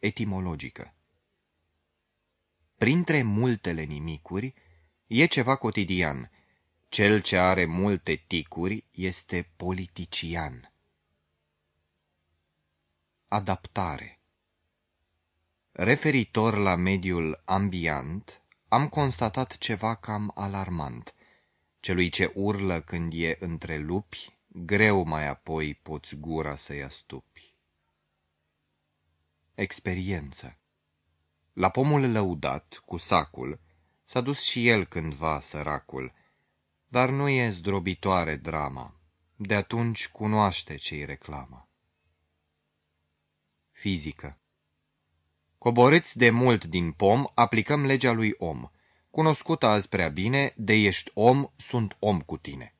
etimologică. Printre multele nimicuri e ceva cotidian. Cel ce are multe ticuri este politician. Adaptare Referitor la mediul ambiant, am constatat ceva cam alarmant. Celui ce urlă când e între lupi, greu mai apoi poți gura să-i astupi. Experiență La pomul lăudat, cu sacul, s-a dus și el cândva săracul, dar nu e zdrobitoare drama, de atunci cunoaște ce-i reclamă. Fizică Coborâți de mult din pom, aplicăm legea lui om. Cunoscută azi prea bine, de ești om, sunt om cu tine.